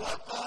فَوَقَاهُمُ